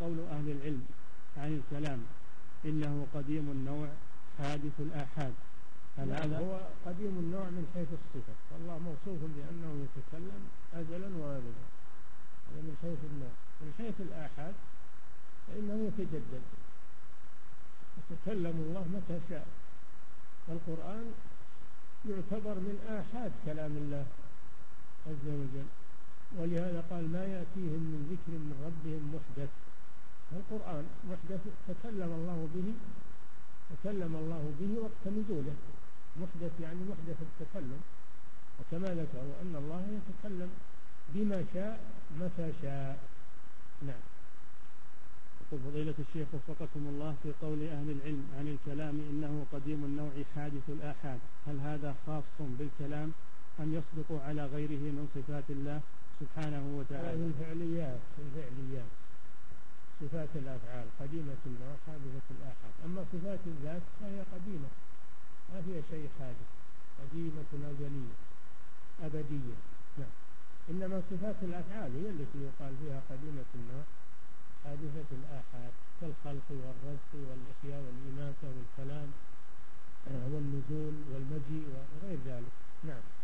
قول أهل العلم عن الكلام إنه قديم النوع حادث الآحاد. هل هذا؟ هو قديم النوع من حيث الصفة. فالله موصوف بأنه يتكلم أزلا وأبدا. هذا من حيث النوع. من حيث الآحاد فإنه يتجدد. يتكلم الله متى شاء. القرآن يعتبر من آحاد كلام الله عز وجل. ولهذا قال ما يأتيهم من ذكر من ربهم محدث. القرآن محدث تكلم الله به تكلم الله به وقت نزوله محدث يعني محدث التكلم. وكما ذكروا أن الله يتكلم بما شاء متى شاء. نعم. يقول فضيلة الشيخ وفقكم الله في قول أهل العلم عن الكلام إنه قديم النوع حادث الآحاد. هل هذا خاص بالكلام أم يصدق على غيره من صفات الله سبحانه وتعالى؟ الفعليات الفعليات. صفات الأفعال قديمة وحادثة الآحاد أما صفات الذات فهي قديمة ما فيها شيء حادث قديمة أزلية أبدية. نعم. إنما صفات الأفعال هي التي يقال فيها قديمة حادثة الآحاد كالخلق والرزق والإحياء والإماتة والكلام والنزول والمجيء وغير ذلك. نعم.